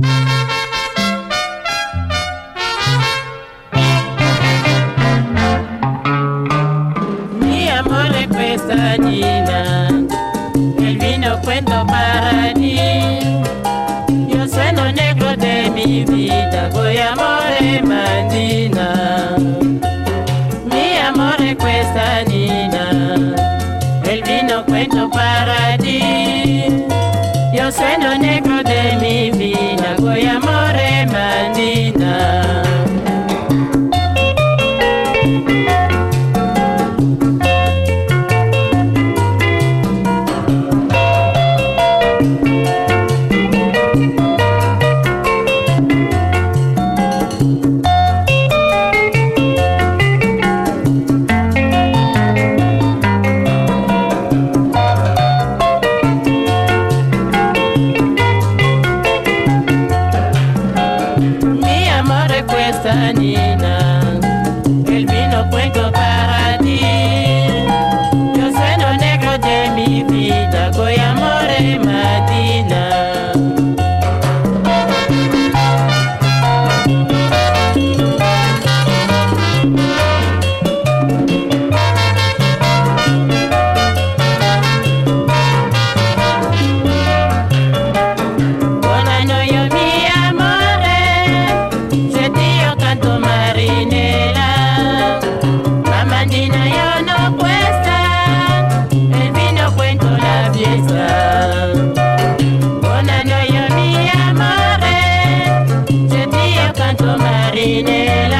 Mi amore questa Nina, il vino cuento para ti. Yo soy negro de mi vida, voy amore mandina. Mi amore questa Nina, el vino cuento para ti. Yo soy negro El vino cuenco Tomarine